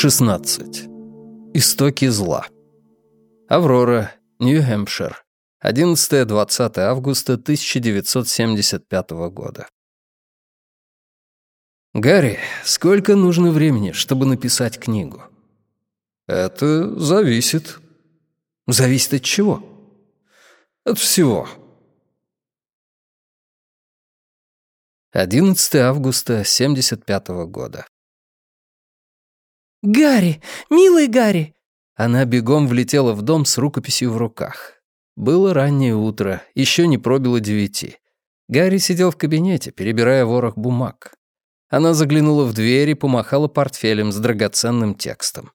16. Истоки зла. Аврора, Нью-Хэмпшир. 11-20 августа 1975 года. «Гарри, сколько нужно времени, чтобы написать книгу?» «Это зависит». «Зависит от чего?» «От всего». 11 августа 1975 года. «Гарри! Милый Гарри!» Она бегом влетела в дом с рукописью в руках. Было раннее утро, еще не пробило девяти. Гарри сидел в кабинете, перебирая ворох бумаг. Она заглянула в дверь и помахала портфелем с драгоценным текстом.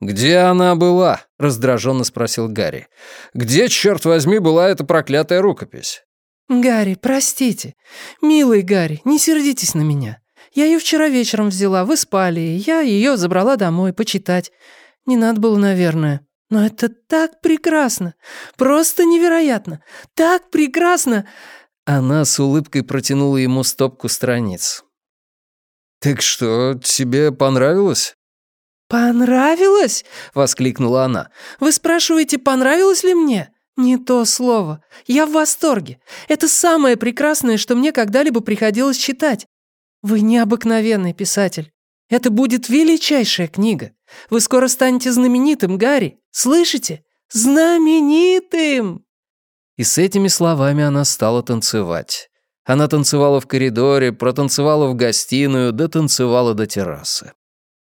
«Где она была?» — раздраженно спросил Гарри. «Где, черт возьми, была эта проклятая рукопись?» «Гарри, простите. Милый Гарри, не сердитесь на меня. Я ее вчера вечером взяла, вы спали, и я ее забрала домой почитать. Не надо было, наверное. Но это так прекрасно! Просто невероятно! Так прекрасно!» Она с улыбкой протянула ему стопку страниц. «Так что, тебе понравилось?» «Понравилось?» — воскликнула она. «Вы спрашиваете, понравилось ли мне?» «Не то слово. Я в восторге. Это самое прекрасное, что мне когда-либо приходилось читать. Вы необыкновенный писатель. Это будет величайшая книга. Вы скоро станете знаменитым, Гарри. Слышите? Знаменитым!» И с этими словами она стала танцевать. Она танцевала в коридоре, протанцевала в гостиную, дотанцевала до террасы.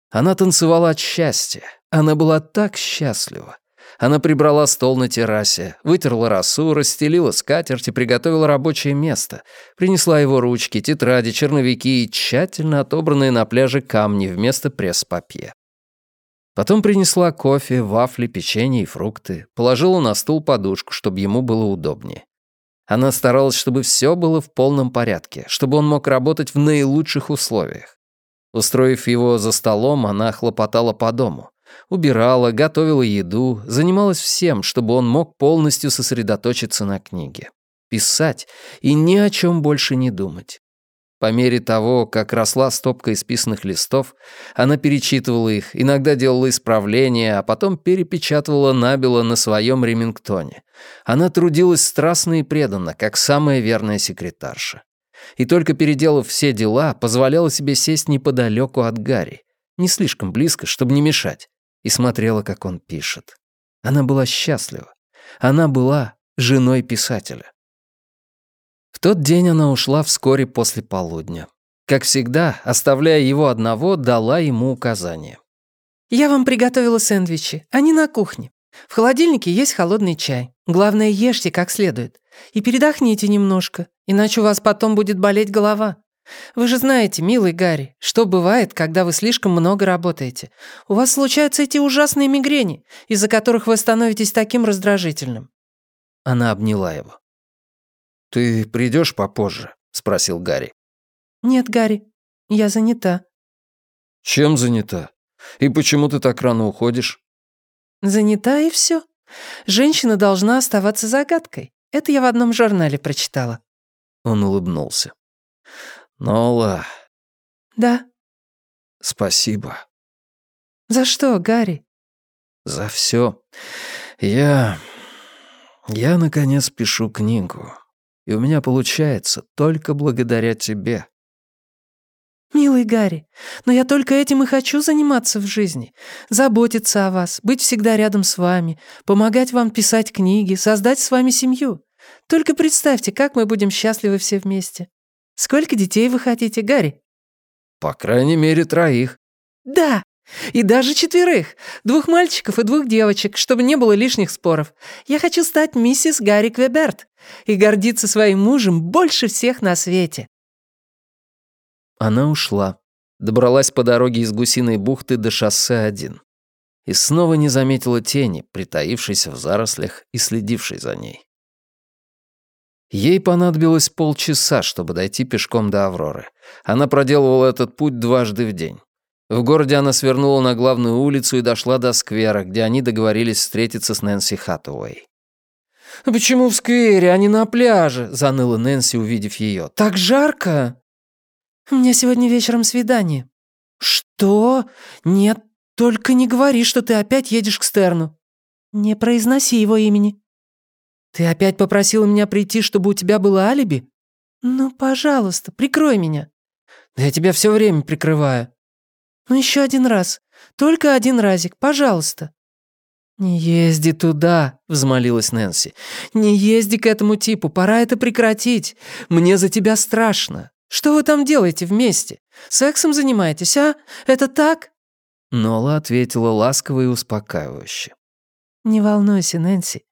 Она танцевала от счастья. Она была так счастлива. Она прибрала стол на террасе, вытерла росу, расстелила скатерть и приготовила рабочее место. Принесла его ручки, тетради, черновики и тщательно отобранные на пляже камни вместо пресс-папье. Потом принесла кофе, вафли, печенье и фрукты, положила на стул подушку, чтобы ему было удобнее. Она старалась, чтобы все было в полном порядке, чтобы он мог работать в наилучших условиях. Устроив его за столом, она хлопотала по дому. Убирала, готовила еду, занималась всем, чтобы он мог полностью сосредоточиться на книге. Писать и ни о чем больше не думать. По мере того, как росла стопка исписанных листов, она перечитывала их, иногда делала исправления, а потом перепечатывала набело на своем ремингтоне. Она трудилась страстно и преданно, как самая верная секретарша. И только переделав все дела, позволяла себе сесть неподалеку от Гарри, не слишком близко, чтобы не мешать, и смотрела, как он пишет. Она была счастлива. Она была женой писателя. В тот день она ушла вскоре после полудня. Как всегда, оставляя его одного, дала ему указание. «Я вам приготовила сэндвичи. Они на кухне. В холодильнике есть холодный чай. Главное, ешьте как следует. И передохните немножко, иначе у вас потом будет болеть голова. Вы же знаете, милый Гарри, что бывает, когда вы слишком много работаете. У вас случаются эти ужасные мигрени, из-за которых вы становитесь таким раздражительным». Она обняла его. «Ты придешь попозже?» — спросил Гарри. «Нет, Гарри, я занята». «Чем занята? И почему ты так рано уходишь?» «Занята и все. Женщина должна оставаться загадкой. Это я в одном журнале прочитала». Он улыбнулся. «Нола...» «Да». «Спасибо». «За что, Гарри?» «За все. Я... я, наконец, пишу книгу. И у меня получается только благодаря тебе». «Милый Гарри, но я только этим и хочу заниматься в жизни. Заботиться о вас, быть всегда рядом с вами, помогать вам писать книги, создать с вами семью. Только представьте, как мы будем счастливы все вместе. Сколько детей вы хотите, Гарри?» «По крайней мере, троих». «Да, и даже четверых. Двух мальчиков и двух девочек, чтобы не было лишних споров. Я хочу стать миссис Гарри Квеберт и гордиться своим мужем больше всех на свете». Она ушла. Добралась по дороге из Гусиной бухты до шоссе 1. И снова не заметила тени, притаившейся в зарослях и следившей за ней. Ей понадобилось полчаса, чтобы дойти пешком до Авроры. Она проделывала этот путь дважды в день. В городе она свернула на главную улицу и дошла до сквера, где они договорились встретиться с Нэнси Хаттуэй. «Почему в сквере, а не на пляже?» — заныла Нэнси, увидев ее. «Так жарко!» «У меня сегодня вечером свидание». «Что? Нет, «Только не говори, что ты опять едешь к Стерну». «Не произноси его имени». «Ты опять попросила меня прийти, чтобы у тебя было алиби?» «Ну, пожалуйста, прикрой меня». «Да я тебя все время прикрываю». «Ну, еще один раз. Только один разик, пожалуйста». «Не езди туда», — взмолилась Нэнси. «Не езди к этому типу, пора это прекратить. Мне за тебя страшно. Что вы там делаете вместе? Сексом занимаетесь, а? Это так?» Нола ответила ласково и успокаивающе. «Не волнуйся, Нэнси.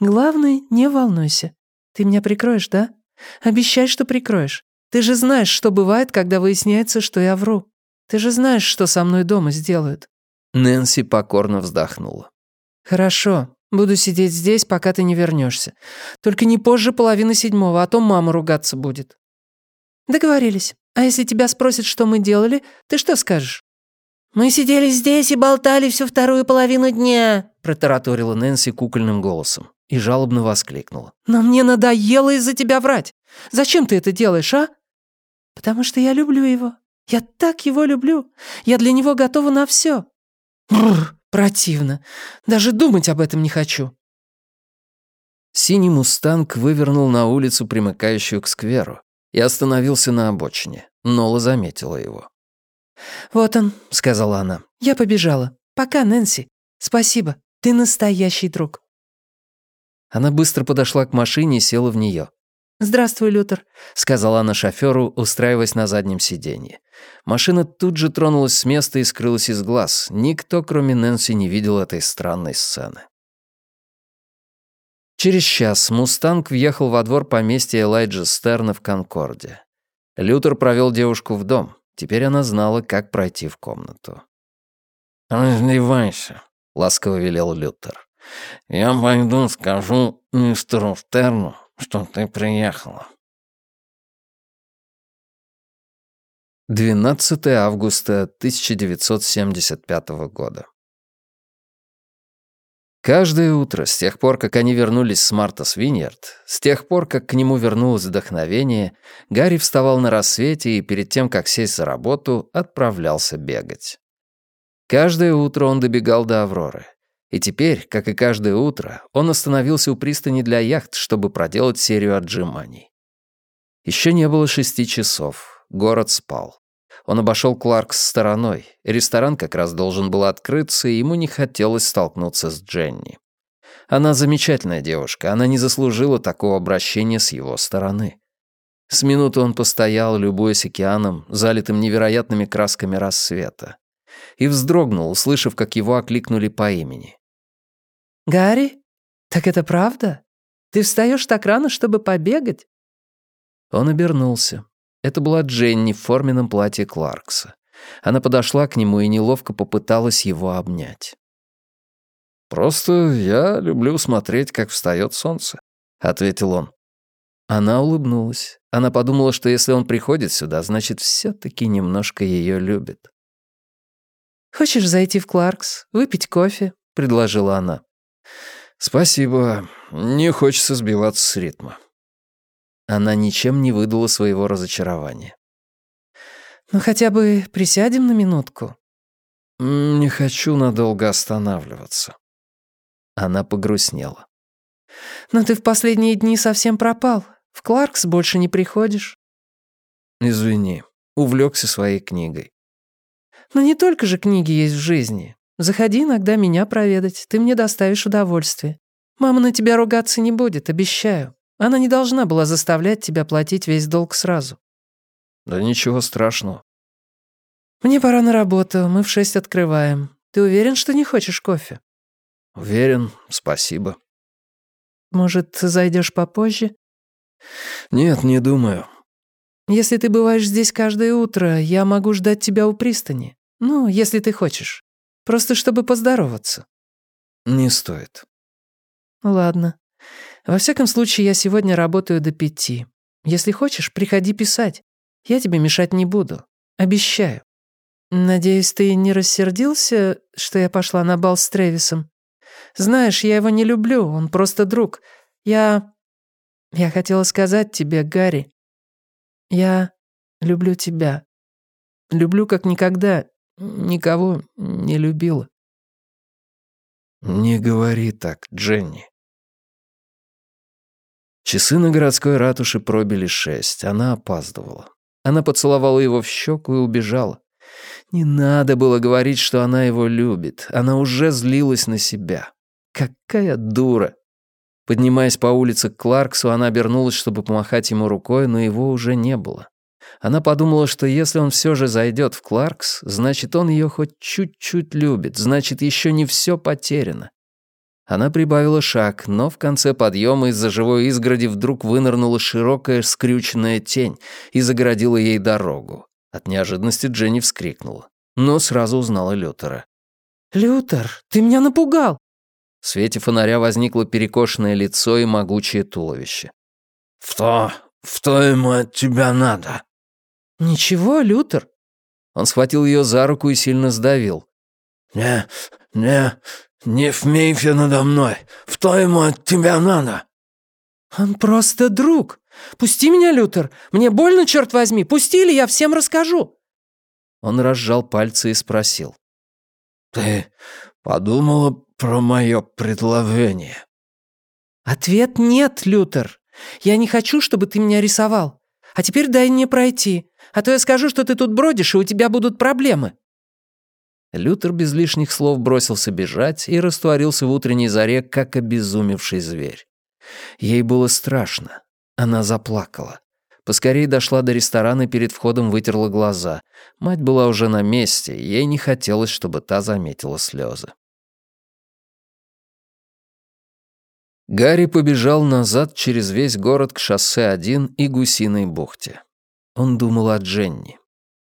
Главное, не волнуйся. Ты меня прикроешь, да? Обещай, что прикроешь. Ты же знаешь, что бывает, когда выясняется, что я вру. Ты же знаешь, что со мной дома сделают». Нэнси покорно вздохнула. «Хорошо, буду сидеть здесь, пока ты не вернешься. Только не позже половины седьмого, а то мама ругаться будет». «Договорились. А если тебя спросят, что мы делали, ты что скажешь?» «Мы сидели здесь и болтали всю вторую половину дня», протараторила Нэнси кукольным голосом и жалобно воскликнула. «Но мне надоело из-за тебя врать. Зачем ты это делаешь, а?» «Потому что я люблю его. Я так его люблю. Я для него готова на все. Бррр, Противно. Даже думать об этом не хочу. Синий мустанг вывернул на улицу, примыкающую к скверу, и остановился на обочине. Нола заметила его. «Вот он», — сказала она. «Я побежала. Пока, Нэнси. Спасибо. Ты настоящий друг». Она быстро подошла к машине и села в нее. «Здравствуй, Лютер», — сказала она шофёру, устраиваясь на заднем сиденье. Машина тут же тронулась с места и скрылась из глаз. Никто, кроме Нэнси, не видел этой странной сцены. Через час «Мустанг» въехал во двор поместья Элайджа Стерна в Конкорде. Лютер провел девушку в дом. Теперь она знала, как пройти в комнату. «Раздевайся», — ласково велел Лютер. «Я пойду скажу мистеру Стерну, что ты приехала». 12 августа 1975 года. Каждое утро, с тех пор, как они вернулись с Марта Свиньярд, с тех пор, как к нему вернулось вдохновение, Гарри вставал на рассвете и перед тем, как сесть за работу, отправлялся бегать. Каждое утро он добегал до Авроры. И теперь, как и каждое утро, он остановился у пристани для яхт, чтобы проделать серию отжиманий. Еще не было шести часов. Город спал. Он обошел Кларкс стороной. Ресторан как раз должен был открыться, и ему не хотелось столкнуться с Дженни. Она замечательная девушка, она не заслужила такого обращения с его стороны. С минуты он постоял, любуясь океаном, залитым невероятными красками рассвета и вздрогнул, услышав, как его окликнули по имени. «Гарри? Так это правда? Ты встаешь так рано, чтобы побегать?» Он обернулся. Это была Дженни в форменном платье Кларкса. Она подошла к нему и неловко попыталась его обнять. «Просто я люблю смотреть, как встает солнце», — ответил он. Она улыбнулась. Она подумала, что если он приходит сюда, значит, все таки немножко ее любит. «Хочешь зайти в Кларкс, выпить кофе?» — предложила она. «Спасибо. Не хочется сбиваться с ритма». Она ничем не выдала своего разочарования. «Ну хотя бы присядем на минутку?» «Не хочу надолго останавливаться». Она погрустнела. «Но ты в последние дни совсем пропал. В Кларкс больше не приходишь». «Извини, увлекся своей книгой. Но не только же книги есть в жизни. Заходи иногда меня проведать, ты мне доставишь удовольствие. Мама на тебя ругаться не будет, обещаю. Она не должна была заставлять тебя платить весь долг сразу». «Да ничего страшного». «Мне пора на работу, мы в шесть открываем. Ты уверен, что не хочешь кофе?» «Уверен, спасибо». «Может, зайдешь попозже?» «Нет, не думаю. Если ты бываешь здесь каждое утро, я могу ждать тебя у пристани. Ну, если ты хочешь. Просто чтобы поздороваться». «Не стоит». «Ладно. Во всяком случае, я сегодня работаю до пяти. Если хочешь, приходи писать. Я тебе мешать не буду. Обещаю. Надеюсь, ты не рассердился, что я пошла на бал с Тревисом? Знаешь, я его не люблю, он просто друг. Я... Я хотела сказать тебе, Гарри, я люблю тебя. Люблю как никогда никого не любила». «Не говори так, Дженни». Часы на городской ратуше пробили шесть, она опаздывала. Она поцеловала его в щеку и убежала. Не надо было говорить, что она его любит. Она уже злилась на себя. Какая дура. Поднимаясь по улице к Кларксу, она обернулась, чтобы помахать ему рукой, но его уже не было. Она подумала, что если он все же зайдет в Кларкс, значит, он ее хоть чуть-чуть любит, значит, еще не все потеряно. Она прибавила шаг, но в конце подъема из-за живой изгороди вдруг вынырнула широкая скрюченная тень и загородила ей дорогу. От неожиданности Дженни вскрикнула, но сразу узнала Лютера. «Лютер, ты меня напугал!» В свете фонаря возникло перекошенное лицо и могучее туловище. «Что? Что ему от тебя надо?» «Ничего, Лютер». Он схватил ее за руку и сильно сдавил. «Не, не, не вмейся надо мной. Что ему от тебя надо?» «Он просто друг. Пусти меня, Лютер. Мне больно, черт возьми. Пусти, или я всем расскажу». Он разжал пальцы и спросил. «Ты подумала про мое предложение?» «Ответ нет, Лютер. Я не хочу, чтобы ты меня рисовал. А теперь дай мне пройти, а то я скажу, что ты тут бродишь, и у тебя будут проблемы». Лютер без лишних слов бросился бежать и растворился в утренней заре, как обезумевший зверь. Ей было страшно. Она заплакала. Поскорее дошла до ресторана и перед входом вытерла глаза. Мать была уже на месте, ей не хотелось, чтобы та заметила слезы. Гарри побежал назад через весь город к шоссе 1 и Гусиной бухте. Он думал о Дженни.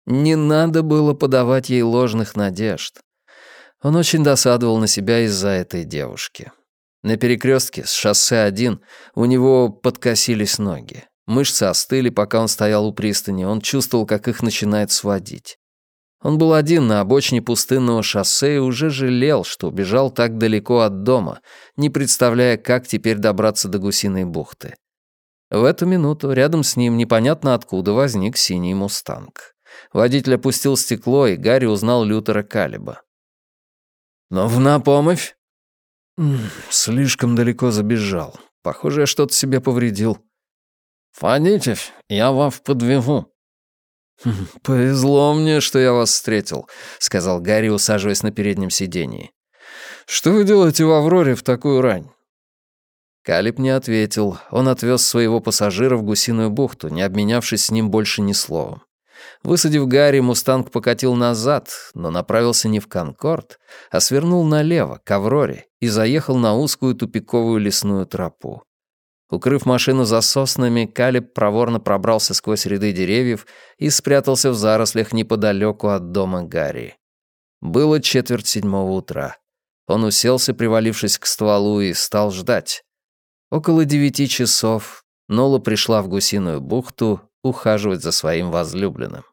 Не надо было подавать ей ложных надежд. Он очень досадовал на себя из-за этой девушки. На перекрестке с шоссе 1 у него подкосились ноги. Мышцы остыли, пока он стоял у пристани, он чувствовал, как их начинает сводить. Он был один на обочине пустынного шоссе и уже жалел, что убежал так далеко от дома, не представляя, как теперь добраться до Гусиной бухты. В эту минуту рядом с ним непонятно откуда возник синий мустанг. Водитель опустил стекло, и Гарри узнал Лютера Калиба. «Но в на помощь?» «Слишком далеко забежал. Похоже, я что-то себе повредил». «Водитель, я вас подвезу». «Хм, «Повезло мне, что я вас встретил», — сказал Гарри, усаживаясь на переднем сидении. «Что вы делаете в «Авроре» в такую рань?» Калиб не ответил. Он отвез своего пассажира в гусиную бухту, не обменявшись с ним больше ни словом. Высадив Гарри, «Мустанг» покатил назад, но направился не в «Конкорд», а свернул налево, к «Авроре», и заехал на узкую тупиковую лесную тропу. Укрыв машину за соснами, Калиб проворно пробрался сквозь ряды деревьев и спрятался в зарослях неподалеку от дома Гарри. Было четверть седьмого утра. Он уселся, привалившись к стволу, и стал ждать. Около девяти часов Нола пришла в гусиную бухту ухаживать за своим возлюбленным.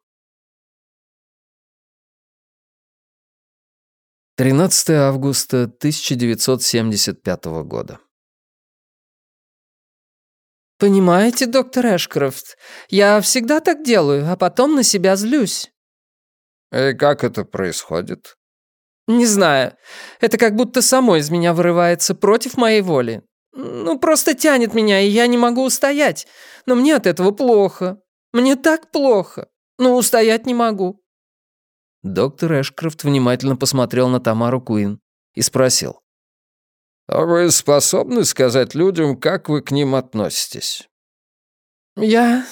13 августа 1975 года. «Понимаете, доктор Эшкрофт, я всегда так делаю, а потом на себя злюсь». «И как это происходит?» «Не знаю. Это как будто само из меня вырывается против моей воли. Ну, просто тянет меня, и я не могу устоять. Но мне от этого плохо. Мне так плохо. Но устоять не могу». Доктор Эшкрофт внимательно посмотрел на Тамару Куин и спросил. «А вы способны сказать людям, как вы к ним относитесь?» «Я...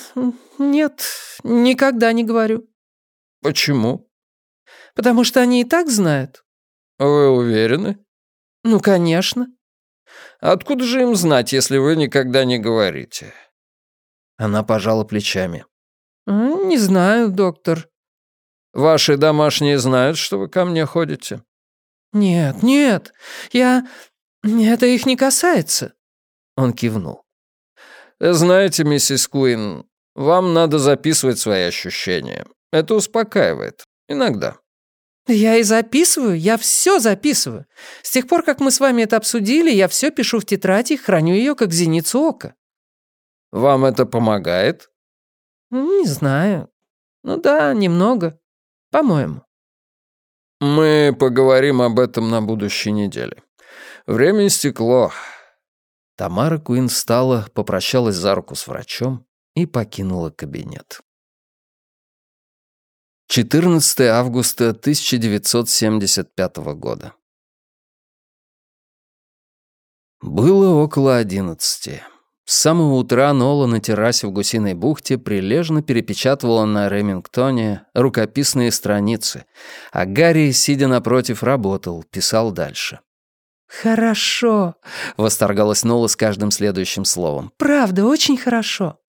нет, никогда не говорю». «Почему?» «Потому что они и так знают». «Вы уверены?» «Ну, конечно». «Откуда же им знать, если вы никогда не говорите?» Она пожала плечами. «Не знаю, доктор». «Ваши домашние знают, что вы ко мне ходите?» «Нет, нет, я... «Это их не касается». Он кивнул. «Знаете, миссис Куин, вам надо записывать свои ощущения. Это успокаивает. Иногда». «Я и записываю, я все записываю. С тех пор, как мы с вами это обсудили, я все пишу в тетрадь и храню ее как зеницу ока». «Вам это помогает?» «Не знаю. Ну да, немного. По-моему». Мы поговорим об этом на будущей неделе. Время истекло. Тамара Куин встала, попрощалась за руку с врачом и покинула кабинет. 14 августа 1975 года. Было около одиннадцати. С самого утра Нола на террасе в Гусиной бухте прилежно перепечатывала на Ремингтоне рукописные страницы, а Гарри, сидя напротив, работал, писал дальше. «Хорошо», — восторгалась Нола с каждым следующим словом. «Правда, очень хорошо».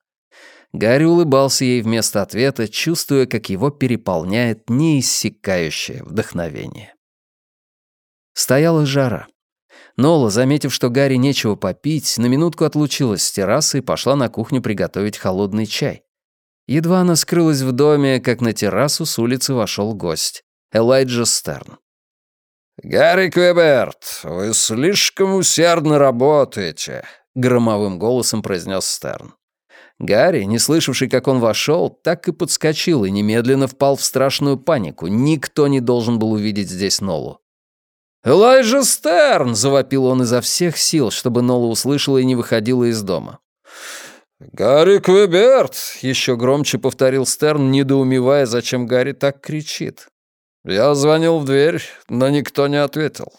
Гарри улыбался ей вместо ответа, чувствуя, как его переполняет неиссякающее вдохновение. Стояла жара. Нола, заметив, что Гарри нечего попить, на минутку отлучилась с террасы и пошла на кухню приготовить холодный чай. Едва она скрылась в доме, как на террасу с улицы вошел гость. Элайджа Стерн. «Гарри Квеберт, вы слишком усердно работаете», — громовым голосом произнес Стерн. Гарри, не слышавший, как он вошел, так и подскочил и немедленно впал в страшную панику. Никто не должен был увидеть здесь Нолу. «Элайджа Стерн!» — завопил он изо всех сил, чтобы Нола услышала и не выходила из дома. «Гарри Квеберт!» — еще громче повторил Стерн, недоумевая, зачем Гарри так кричит. «Я звонил в дверь, но никто не ответил.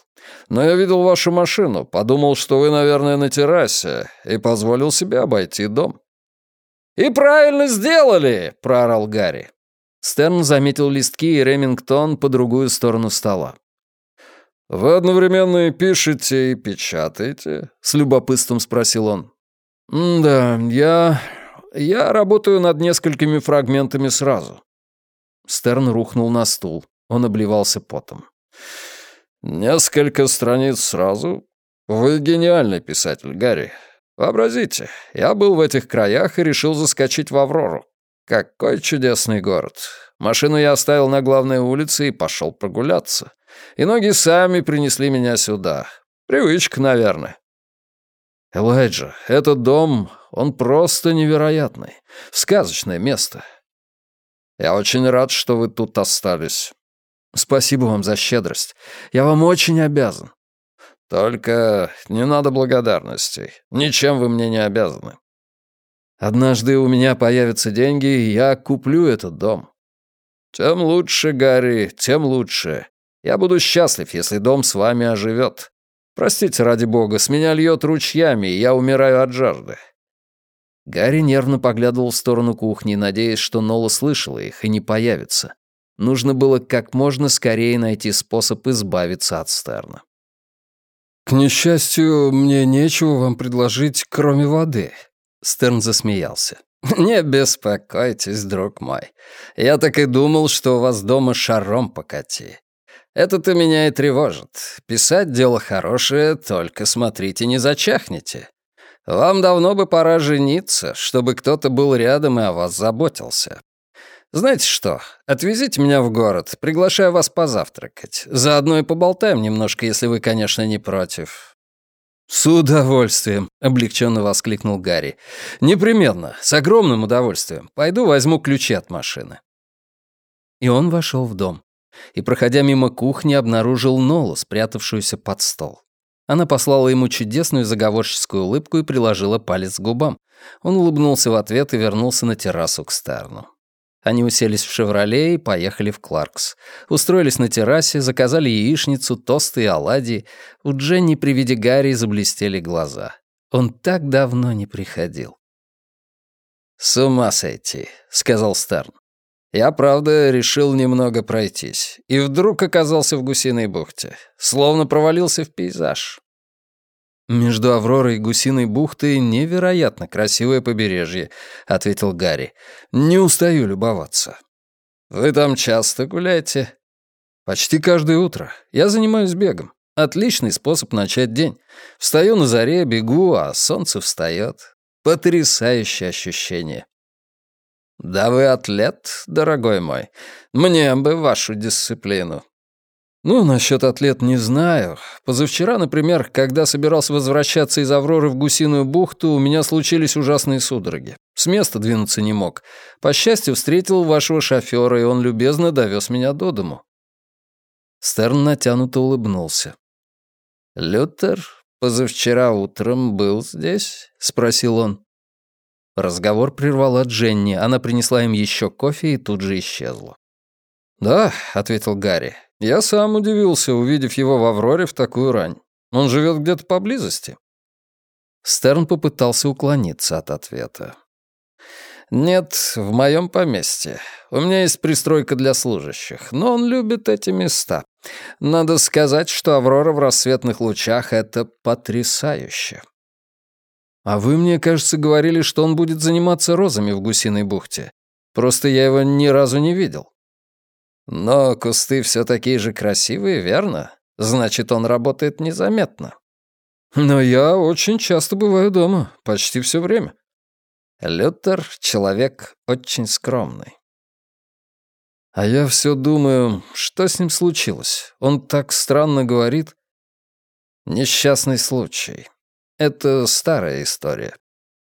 Но я видел вашу машину, подумал, что вы, наверное, на террасе, и позволил себе обойти дом». «И правильно сделали!» — проорал Гарри. Стерн заметил листки и Ремингтон по другую сторону стола. «Вы одновременно и пишете, и печатаете?» — с любопытством спросил он. «Да, я... я работаю над несколькими фрагментами сразу». Стерн рухнул на стул. Он обливался потом. «Несколько страниц сразу? Вы гениальный писатель, Гарри. Вообразите, я был в этих краях и решил заскочить в Аврору. Какой чудесный город. Машину я оставил на главной улице и пошел прогуляться. И ноги сами принесли меня сюда. Привычка, наверное. Элайджа, этот дом, он просто невероятный. Сказочное место. Я очень рад, что вы тут остались. Спасибо вам за щедрость. Я вам очень обязан. Только не надо благодарностей. Ничем вы мне не обязаны. Однажды у меня появятся деньги, и я куплю этот дом. Тем лучше, Гарри, тем лучше. Я буду счастлив, если дом с вами оживет. Простите, ради бога, с меня льет ручьями, и я умираю от жажды». Гарри нервно поглядывал в сторону кухни, надеясь, что Нола слышала их и не появится. Нужно было как можно скорее найти способ избавиться от Стерна. «К несчастью, мне нечего вам предложить, кроме воды», — Стерн засмеялся. «Не беспокойтесь, друг мой. Я так и думал, что у вас дома шаром покати. Это-то меня и тревожит. Писать дело хорошее, только смотрите, не зачахните. Вам давно бы пора жениться, чтобы кто-то был рядом и о вас заботился. Знаете что, отвезите меня в город, приглашаю вас позавтракать. Заодно и поболтаем немножко, если вы, конечно, не против». «С удовольствием», — облегченно воскликнул Гарри. «Непременно, с огромным удовольствием. Пойду возьму ключи от машины». И он вошел в дом. И, проходя мимо кухни, обнаружил Нолу, спрятавшуюся под стол. Она послала ему чудесную заговорческую улыбку и приложила палец к губам. Он улыбнулся в ответ и вернулся на террасу к Стерну. Они уселись в «Шевроле» и поехали в Кларкс. Устроились на террасе, заказали яичницу, тосты и оладьи. У Дженни при виде Гарри заблестели глаза. Он так давно не приходил. «С ума сойти», — сказал Стерн. «Я, правда, решил немного пройтись. И вдруг оказался в Гусиной бухте. Словно провалился в пейзаж. «Между Авророй и Гусиной бухтой невероятно красивое побережье», — ответил Гарри. «Не устаю любоваться». «Вы там часто гуляете?» «Почти каждое утро. Я занимаюсь бегом. Отличный способ начать день. Встаю на заре, бегу, а солнце встает. Потрясающее ощущение». «Да вы атлет, дорогой мой. Мне бы вашу дисциплину». «Ну, насчет атлет не знаю. Позавчера, например, когда собирался возвращаться из Авроры в Гусиную бухту, у меня случились ужасные судороги. С места двинуться не мог. По счастью, встретил вашего шофера, и он любезно довез меня до дому». Стерн натянуто улыбнулся. «Лютер позавчера утром был здесь?» — спросил он. Разговор прервала Дженни. Она принесла им еще кофе и тут же исчезла. «Да», — ответил Гарри. «Я сам удивился, увидев его в Авроре в такую рань. Он живет где-то поблизости». Стерн попытался уклониться от ответа. «Нет, в моем поместье. У меня есть пристройка для служащих, но он любит эти места. Надо сказать, что Аврора в рассветных лучах — это потрясающе». «А вы, мне кажется, говорили, что он будет заниматься розами в Гусиной бухте. Просто я его ни разу не видел». «Но кусты все такие же красивые, верно? Значит, он работает незаметно». «Но я очень часто бываю дома, почти все время». Лютер — человек очень скромный. А я все думаю, что с ним случилось? Он так странно говорит. Несчастный случай. Это старая история.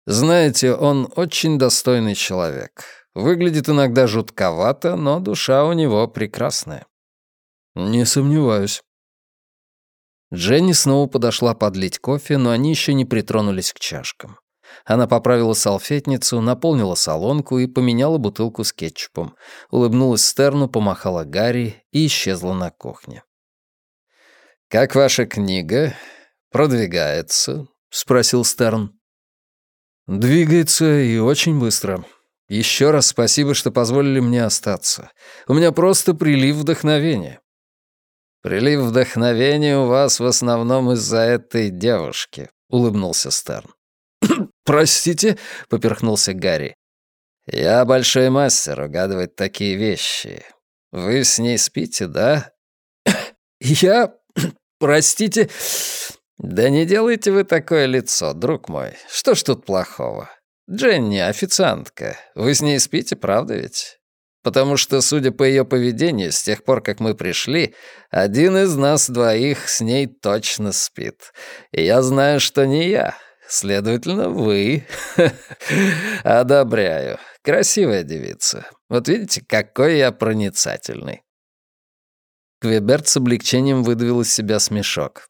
Знаете, он очень достойный человек. Выглядит иногда жутковато, но душа у него прекрасная. Не сомневаюсь. Дженни снова подошла подлить кофе, но они еще не притронулись к чашкам. Она поправила салфетницу, наполнила солонку и поменяла бутылку с кетчупом. Улыбнулась Стерну, помахала Гарри и исчезла на кухне. «Как ваша книга? Продвигается?» — спросил Стерн. «Двигается и очень быстро. Еще раз спасибо, что позволили мне остаться. У меня просто прилив вдохновения». «Прилив вдохновения у вас в основном из-за этой девушки», — улыбнулся Стерн. «Простите?» — поперхнулся Гарри. «Я большой мастер угадывать такие вещи. Вы с ней спите, да?» «Я... простите...» «Да не делайте вы такое лицо, друг мой. Что ж тут плохого? Дженни, официантка. Вы с ней спите, правда ведь? Потому что, судя по ее поведению, с тех пор, как мы пришли, один из нас двоих с ней точно спит. И я знаю, что не я. Следовательно, вы. Одобряю. Красивая девица. Вот видите, какой я проницательный. Квеберт с облегчением выдавил из себя смешок.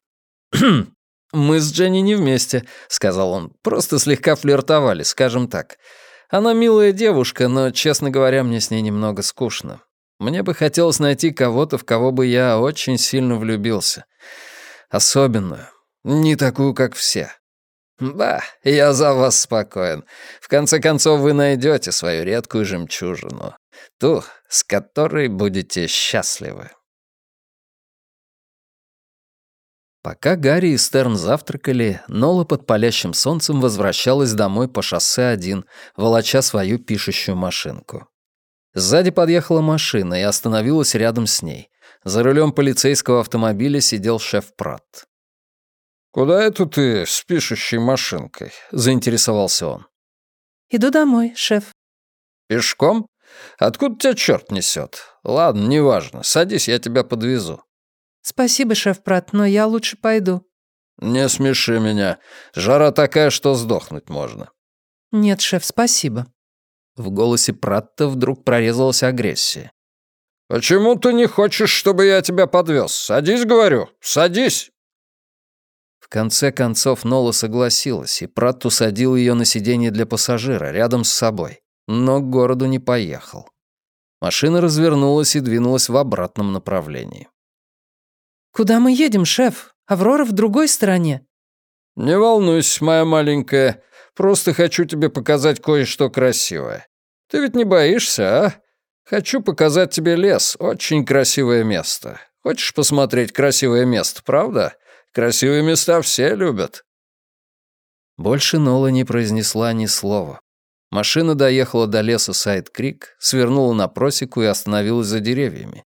«Мы с Дженни не вместе», — сказал он. «Просто слегка флиртовали, скажем так. Она милая девушка, но, честно говоря, мне с ней немного скучно. Мне бы хотелось найти кого-то, в кого бы я очень сильно влюбился. Особенную. Не такую, как все. «Да, я за вас спокоен. В конце концов, вы найдете свою редкую жемчужину. Ту, с которой будете счастливы». Пока Гарри и Стерн завтракали, Нола под палящим солнцем возвращалась домой по шоссе один, волоча свою пишущую машинку. Сзади подъехала машина и остановилась рядом с ней. За рулем полицейского автомобиля сидел шеф Пратт. «Куда это ты с пишущей машинкой?» — заинтересовался он. «Иду домой, шеф». «Пешком? Откуда тебя черт несет? Ладно, неважно. Садись, я тебя подвезу». «Спасибо, шеф Прат, но я лучше пойду». «Не смеши меня. Жара такая, что сдохнуть можно». «Нет, шеф, спасибо». В голосе Пратта вдруг прорезалась агрессия. «Почему ты не хочешь, чтобы я тебя подвез? Садись, говорю, садись!» В конце концов Нола согласилась, и Пратт усадил ее на сиденье для пассажира рядом с собой, но к городу не поехал. Машина развернулась и двинулась в обратном направлении. «Куда мы едем, шеф? Аврора в другой стороне». «Не волнуйся, моя маленькая. Просто хочу тебе показать кое-что красивое. Ты ведь не боишься, а? Хочу показать тебе лес. Очень красивое место. Хочешь посмотреть красивое место, правда? Красивые места все любят». Больше Нола не произнесла ни слова. Машина доехала до леса Сайд-Крик, свернула на просеку и остановилась за деревьями.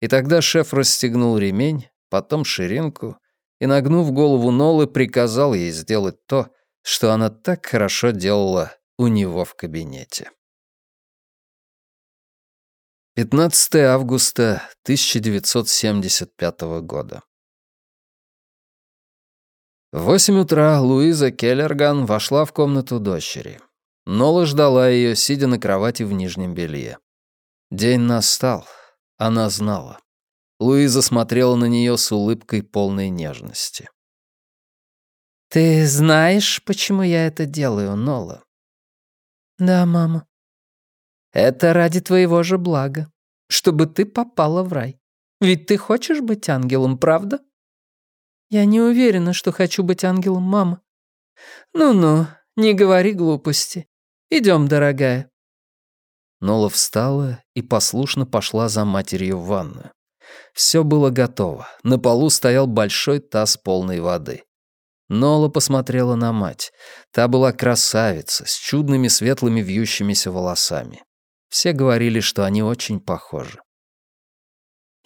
И тогда шеф расстегнул ремень, потом ширинку и, нагнув голову Нолы, приказал ей сделать то, что она так хорошо делала у него в кабинете. 15 августа 1975 года. В восемь утра Луиза Келлерган вошла в комнату дочери. Нола ждала ее, сидя на кровати в нижнем белье. День настал. Она знала. Луиза смотрела на нее с улыбкой полной нежности. «Ты знаешь, почему я это делаю, Нола?» «Да, мама». «Это ради твоего же блага, чтобы ты попала в рай. Ведь ты хочешь быть ангелом, правда?» «Я не уверена, что хочу быть ангелом, мама». «Ну-ну, не говори глупости. Идем, дорогая». Нола встала и послушно пошла за матерью в ванную. Все было готово. На полу стоял большой таз полной воды. Нола посмотрела на мать. Та была красавица, с чудными светлыми вьющимися волосами. Все говорили, что они очень похожи.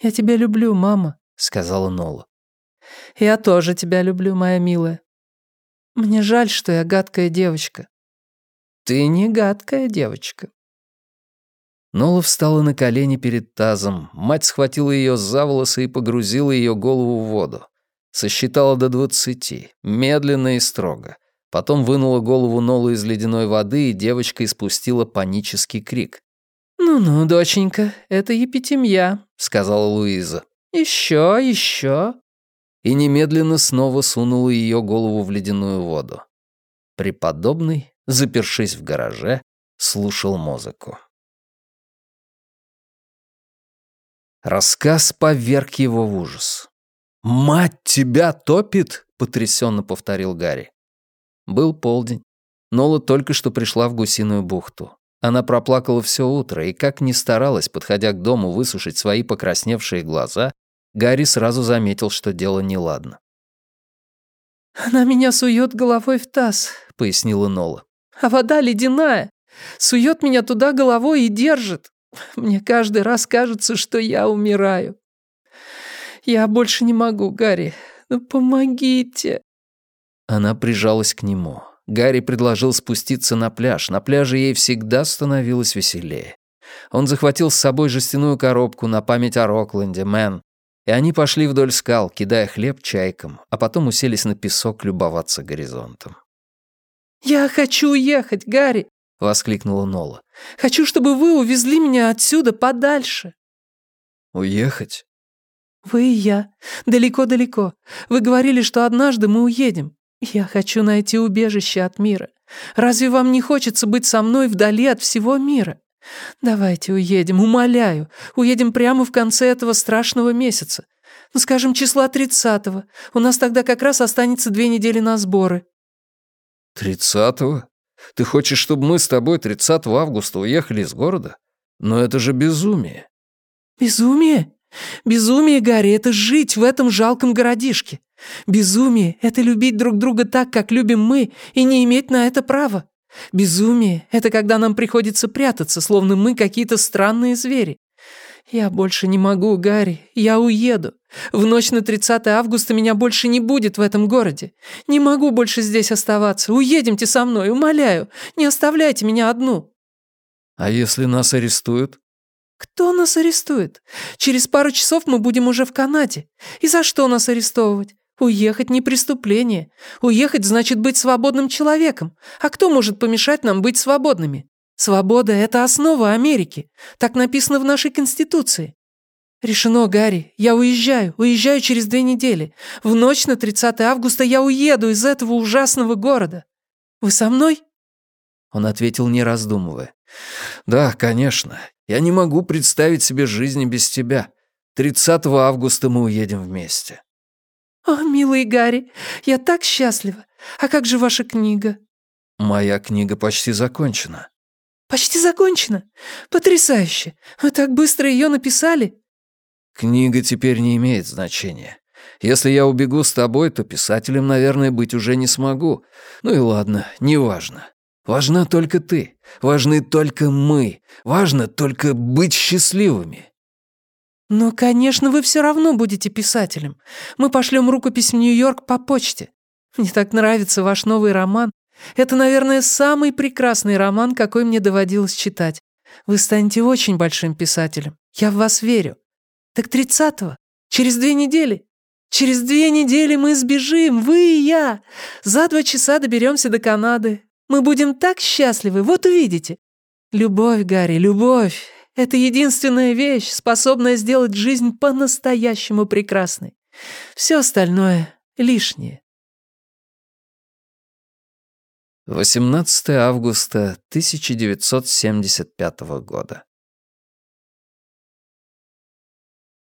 «Я тебя люблю, мама», — сказала Нола. «Я тоже тебя люблю, моя милая. Мне жаль, что я гадкая девочка». «Ты не гадкая девочка». Нола встала на колени перед тазом, мать схватила ее за волосы и погрузила ее голову в воду. Сосчитала до двадцати, медленно и строго. Потом вынула голову Нолу из ледяной воды, и девочка испустила панический крик. «Ну-ну, доченька, это епитемья», — сказала Луиза. «Еще, еще». И немедленно снова сунула ее голову в ледяную воду. Преподобный, запершись в гараже, слушал музыку. Рассказ поверг его в ужас. «Мать тебя топит!» — потрясенно повторил Гарри. Был полдень. Нола только что пришла в гусиную бухту. Она проплакала все утро, и как ни старалась, подходя к дому, высушить свои покрасневшие глаза, Гарри сразу заметил, что дело неладно. «Она меня сует головой в таз», — пояснила Нола. «А вода ледяная. Сует меня туда головой и держит. Мне каждый раз кажется, что я умираю». Я больше не могу, Гарри. Ну, помогите!» Она прижалась к нему. Гарри предложил спуститься на пляж. На пляже ей всегда становилось веселее. Он захватил с собой жестяную коробку на память о Рокленде, Мэн. И они пошли вдоль скал, кидая хлеб чайкам, а потом уселись на песок любоваться горизонтом. «Я хочу уехать, Гарри!» — воскликнула Нола. «Хочу, чтобы вы увезли меня отсюда подальше!» «Уехать? «Вы и я. Далеко-далеко. Вы говорили, что однажды мы уедем. Я хочу найти убежище от мира. Разве вам не хочется быть со мной вдали от всего мира? Давайте уедем, умоляю. Уедем прямо в конце этого страшного месяца. Ну, скажем, числа тридцатого. У нас тогда как раз останется две недели на сборы». «Тридцатого? Ты хочешь, чтобы мы с тобой 30 августа уехали из города? Но это же безумие». «Безумие? Безумие, Гарри, это жить в этом жалком городишке. Безумие — это любить друг друга так, как любим мы, и не иметь на это права. Безумие — это когда нам приходится прятаться, словно мы какие-то странные звери. Я больше не могу, Гарри, я уеду. В ночь на 30 августа меня больше не будет в этом городе. Не могу больше здесь оставаться. Уедемте со мной, умоляю. Не оставляйте меня одну. А если нас арестуют? «Кто нас арестует? Через пару часов мы будем уже в Канаде. И за что нас арестовывать? Уехать не преступление. Уехать значит быть свободным человеком. А кто может помешать нам быть свободными? Свобода — это основа Америки. Так написано в нашей Конституции. Решено, Гарри. Я уезжаю. Уезжаю через две недели. В ночь на 30 августа я уеду из этого ужасного города. Вы со мной?» Он ответил, не раздумывая. «Да, конечно. Я не могу представить себе жизни без тебя. 30 августа мы уедем вместе». «О, милый Гарри, я так счастлива. А как же ваша книга?» «Моя книга почти закончена». «Почти закончена? Потрясающе! Вы так быстро ее написали?» «Книга теперь не имеет значения. Если я убегу с тобой, то писателем, наверное, быть уже не смогу. Ну и ладно, неважно. Важна только ты, важны только мы, важно только быть счастливыми». «Но, конечно, вы все равно будете писателем. Мы пошлем рукопись в Нью-Йорк по почте. Мне так нравится ваш новый роман. Это, наверное, самый прекрасный роман, какой мне доводилось читать. Вы станете очень большим писателем. Я в вас верю. Так тридцатого? Через две недели? Через две недели мы сбежим, вы и я. За два часа доберемся до Канады. Мы будем так счастливы, вот увидите. Любовь, Гарри, любовь. Это единственная вещь, способная сделать жизнь по-настоящему прекрасной. Все остальное лишнее. 18 августа 1975 года.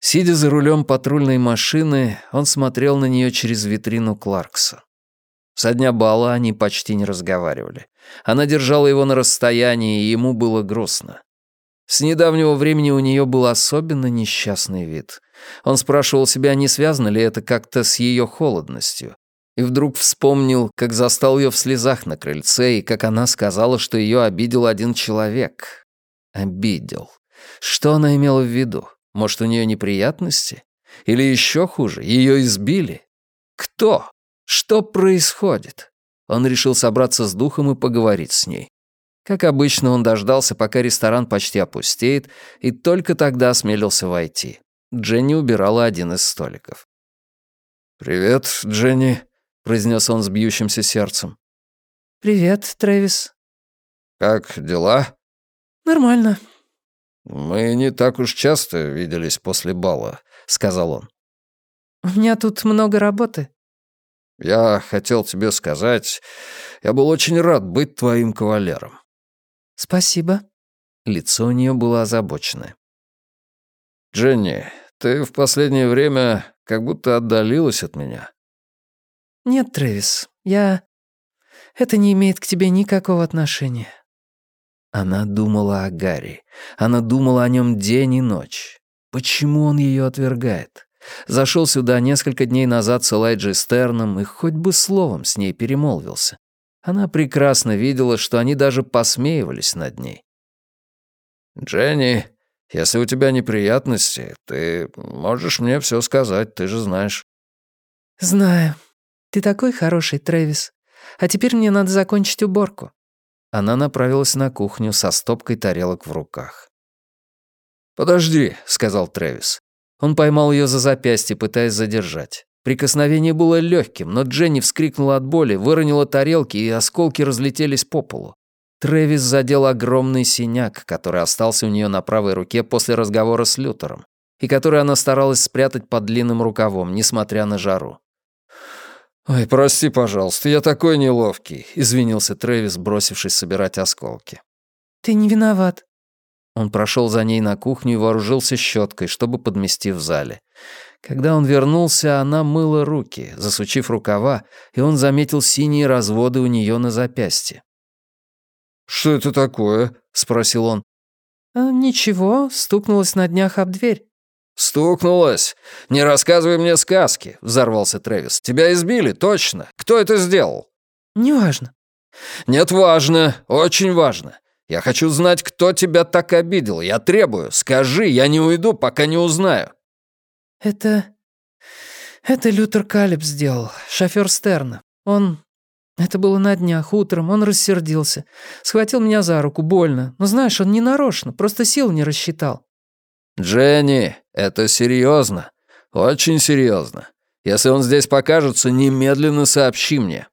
Сидя за рулем патрульной машины, он смотрел на нее через витрину Кларкса. Со дня бала они почти не разговаривали. Она держала его на расстоянии, и ему было грустно. С недавнего времени у нее был особенно несчастный вид. Он спрашивал себя, не связано ли это как-то с ее холодностью. И вдруг вспомнил, как застал ее в слезах на крыльце, и как она сказала, что ее обидел один человек. Обидел. Что она имела в виду? Может, у нее неприятности? Или еще хуже, ее избили? Кто? Что происходит? Он решил собраться с духом и поговорить с ней. Как обычно, он дождался, пока ресторан почти опустеет, и только тогда осмелился войти. Дженни убирала один из столиков. «Привет, Дженни», — произнес он с бьющимся сердцем. «Привет, Трэвис». «Как дела?» «Нормально». «Мы не так уж часто виделись после бала», — сказал он. «У меня тут много работы». «Я хотел тебе сказать, я был очень рад быть твоим кавалером». «Спасибо». Лицо у нее было озабоченное. «Дженни, ты в последнее время как будто отдалилась от меня». «Нет, Трэвис, я... Это не имеет к тебе никакого отношения». Она думала о Гарри. Она думала о нем день и ночь. Почему он ее отвергает? Зашел сюда несколько дней назад с Элайджей Стерном и хоть бы словом с ней перемолвился. Она прекрасно видела, что они даже посмеивались над ней. «Дженни, если у тебя неприятности, ты можешь мне все сказать, ты же знаешь». «Знаю. Ты такой хороший, Трэвис. А теперь мне надо закончить уборку». Она направилась на кухню со стопкой тарелок в руках. «Подожди», — сказал Трэвис. Он поймал ее за запястье, пытаясь задержать. Прикосновение было легким, но Дженни вскрикнула от боли, выронила тарелки, и осколки разлетелись по полу. Трэвис задел огромный синяк, который остался у нее на правой руке после разговора с Лютером, и который она старалась спрятать под длинным рукавом, несмотря на жару. «Ой, прости, пожалуйста, я такой неловкий», — извинился Трэвис, бросившись собирать осколки. «Ты не виноват». Он прошел за ней на кухню и вооружился щеткой, чтобы подмести в зале. Когда он вернулся, она мыла руки, засучив рукава, и он заметил синие разводы у нее на запястье. «Что это такое?» — спросил он. «А, «Ничего, стукнулась на днях об дверь». «Стукнулась? Не рассказывай мне сказки», — взорвался Трэвис. «Тебя избили, точно. Кто это сделал?» «Неважно». «Нет, важно. Очень важно. Я хочу знать, кто тебя так обидел. Я требую. Скажи, я не уйду, пока не узнаю». «Это... это Лютер Калеб сделал, шофер Стерна. Он... Это было на днях, утром, он рассердился. Схватил меня за руку, больно. Но знаешь, он не нарочно, просто сил не рассчитал. «Дженни, это серьезно. Очень серьезно. Если он здесь покажется, немедленно сообщи мне».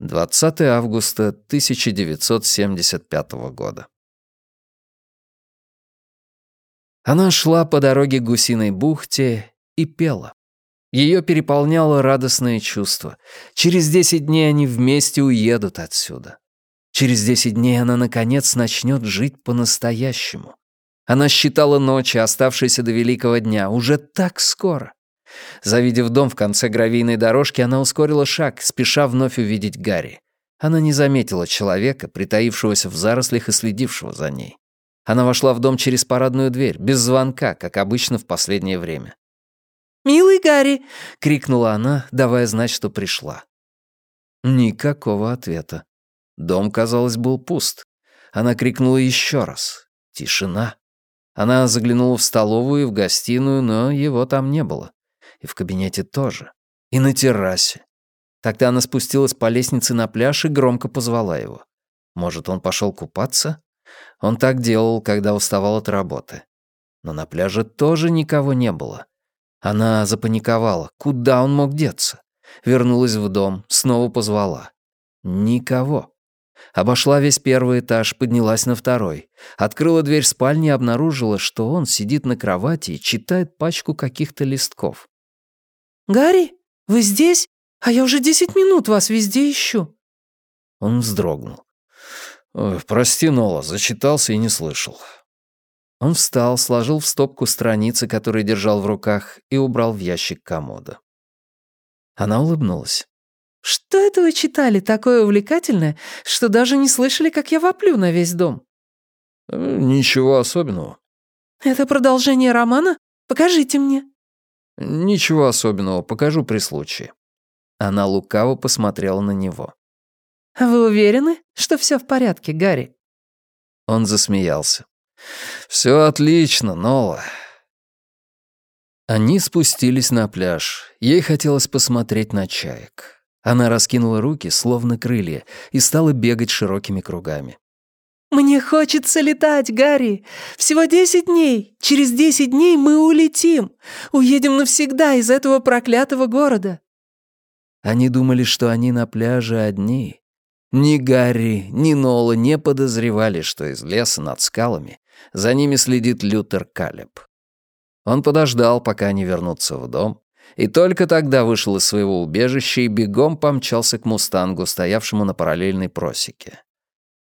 20 августа 1975 года. Она шла по дороге к Гусиной бухте и пела. Ее переполняло радостное чувство. Через десять дней они вместе уедут отсюда. Через десять дней она, наконец, начнет жить по-настоящему. Она считала ночи, оставшиеся до великого дня, уже так скоро. Завидев дом в конце гравийной дорожки, она ускорила шаг, спеша вновь увидеть Гарри. Она не заметила человека, притаившегося в зарослях и следившего за ней. Она вошла в дом через парадную дверь, без звонка, как обычно в последнее время. «Милый Гарри!» — крикнула она, давая знать, что пришла. Никакого ответа. Дом, казалось, был пуст. Она крикнула еще раз. Тишина. Она заглянула в столовую и в гостиную, но его там не было. И в кабинете тоже. И на террасе. Тогда она спустилась по лестнице на пляж и громко позвала его. Может, он пошел купаться? Он так делал, когда уставал от работы. Но на пляже тоже никого не было. Она запаниковала. Куда он мог деться? Вернулась в дом, снова позвала. Никого. Обошла весь первый этаж, поднялась на второй. Открыла дверь спальни и обнаружила, что он сидит на кровати и читает пачку каких-то листков. «Гарри, вы здесь? А я уже десять минут вас везде ищу». Он вздрогнул. «Ой, прости, Нола, зачитался и не слышал». Он встал, сложил в стопку страницы, которые держал в руках, и убрал в ящик комода. Она улыбнулась. «Что это вы читали такое увлекательное, что даже не слышали, как я воплю на весь дом?» «Э, «Ничего особенного». «Это продолжение романа? Покажите мне». «Ничего особенного, покажу при случае». Она лукаво посмотрела на него. «А «Вы уверены, что все в порядке, Гарри?» Он засмеялся. «Все отлично, Нола». Они спустились на пляж. Ей хотелось посмотреть на чаек. Она раскинула руки, словно крылья, и стала бегать широкими кругами. «Мне хочется летать, Гарри! Всего десять дней! Через десять дней мы улетим! Уедем навсегда из этого проклятого города!» Они думали, что они на пляже одни. Ни Гарри, ни Нола не подозревали, что из леса над скалами за ними следит Лютер Калеб. Он подождал, пока они вернутся в дом, и только тогда вышел из своего убежища и бегом помчался к «Мустангу», стоявшему на параллельной просеке.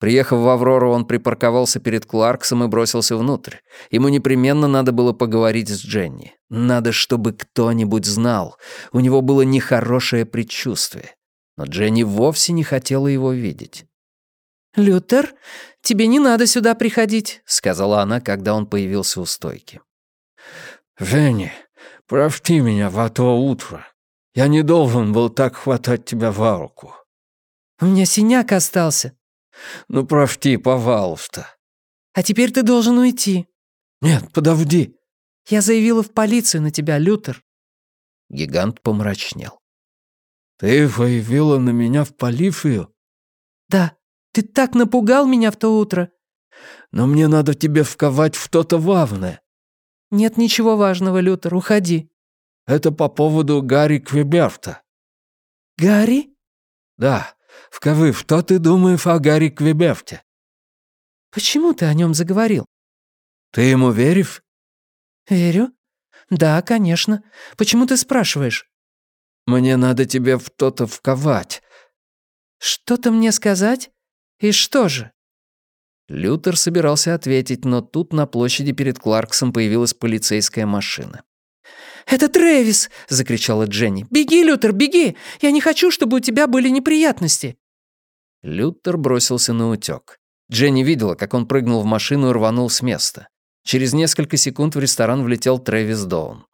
Приехав в «Аврору», он припарковался перед Кларксом и бросился внутрь. Ему непременно надо было поговорить с Дженни. Надо, чтобы кто-нибудь знал. У него было нехорошее предчувствие. Но Дженни вовсе не хотела его видеть. «Лютер, тебе не надо сюда приходить», — сказала она, когда он появился у стойки. «Женни, Прости меня в то утро. Я не должен был так хватать тебя за руку. У меня синяк остался. Ну, прости, пожалуйста. А теперь ты должен уйти. Нет, подожди. Я заявила в полицию на тебя, Лютер. Гигант помрачнел. Ты заявила на меня в полицию? Да, ты так напугал меня в то утро. Но мне надо тебе вковать в что-то важное. «Нет ничего важного, Лютер, уходи». «Это по поводу Гарри Квеберта». «Гарри?» «Да. Вковы, что ты думаешь о Гарри Квеберте?» «Почему ты о нем заговорил?» «Ты ему веришь?» «Верю. Да, конечно. Почему ты спрашиваешь?» «Мне надо тебе в что-то вковать». «Что-то мне сказать? И что же?» Лютер собирался ответить, но тут на площади перед Кларксом появилась полицейская машина. «Это Трэвис!» — закричала Дженни. «Беги, Лютер, беги! Я не хочу, чтобы у тебя были неприятности!» Лютер бросился на утёк. Дженни видела, как он прыгнул в машину и рванул с места. Через несколько секунд в ресторан влетел Трэвис Доун.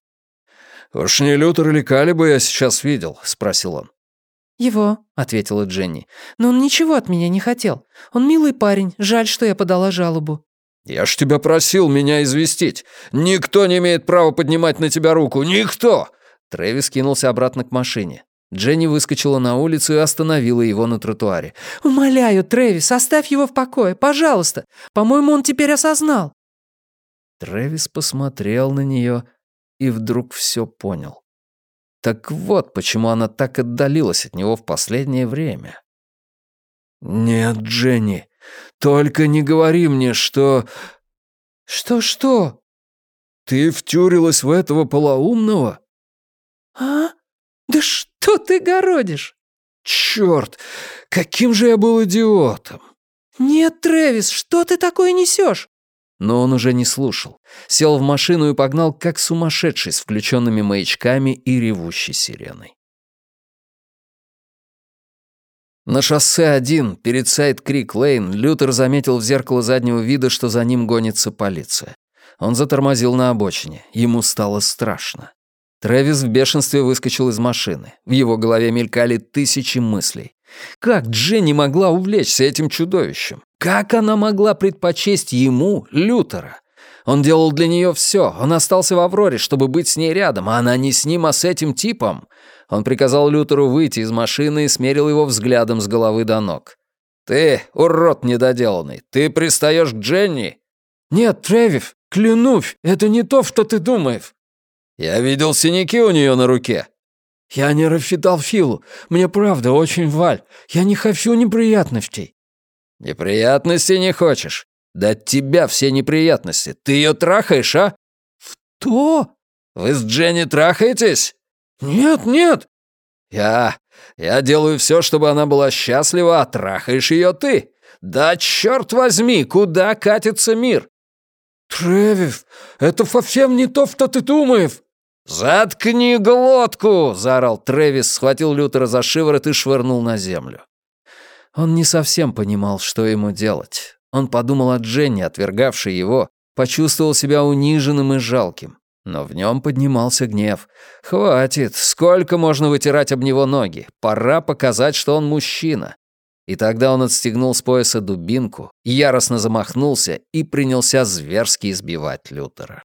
«Уж не Лютер или Калиба я сейчас видел?» — спросил он. «Его», — ответила Дженни. «Но он ничего от меня не хотел. Он милый парень. Жаль, что я подала жалобу». «Я ж тебя просил меня известить. Никто не имеет права поднимать на тебя руку. Никто!» Трэвис кинулся обратно к машине. Дженни выскочила на улицу и остановила его на тротуаре. «Умоляю, Трэвис, оставь его в покое, пожалуйста. По-моему, он теперь осознал». Трэвис посмотрел на нее и вдруг все понял. Так вот, почему она так отдалилась от него в последнее время. «Нет, Дженни, только не говори мне, что...» «Что-что?» «Ты втюрилась в этого полоумного?» «А? Да что ты городишь?» «Чёрт, каким же я был идиотом!» «Нет, Трэвис, что ты такое несешь? Но он уже не слушал. Сел в машину и погнал, как сумасшедший, с включенными маячками и ревущей сиреной. На шоссе 1, перед Сайд-Крик-Лейн, Лютер заметил в зеркало заднего вида, что за ним гонится полиция. Он затормозил на обочине. Ему стало страшно. Трэвис в бешенстве выскочил из машины. В его голове мелькали тысячи мыслей. Как Дженни могла увлечься этим чудовищем? Как она могла предпочесть ему, Лютера? Он делал для нее все. Он остался в Авроре, чтобы быть с ней рядом, а она не с ним, а с этим типом. Он приказал Лютеру выйти из машины и смерил его взглядом с головы до ног. «Ты, урод недоделанный, ты пристаешь к Дженни?» «Нет, Тревив, клянусь, это не то, что ты думаешь». «Я видел синяки у нее на руке». «Я не рассчитал Филу. Мне правда очень валь. Я не хочу неприятностей». Неприятностей не хочешь? Да от тебя все неприятности. Ты ее трахаешь, а? «Что?» «Вы с Дженни трахаетесь?» «Нет, нет!» «Я... я делаю все, чтобы она была счастлива, а трахаешь ее ты. Да черт возьми, куда катится мир?» «Тревив, это совсем не то, что ты думаешь!» «Заткни глотку!» — заорал Трэвис, схватил Лютера за шиворот и швырнул на землю. Он не совсем понимал, что ему делать. Он подумал о Дженни, отвергавшей его, почувствовал себя униженным и жалким. Но в нем поднимался гнев. «Хватит! Сколько можно вытирать об него ноги? Пора показать, что он мужчина!» И тогда он отстегнул с пояса дубинку, яростно замахнулся и принялся зверски избивать Лютера.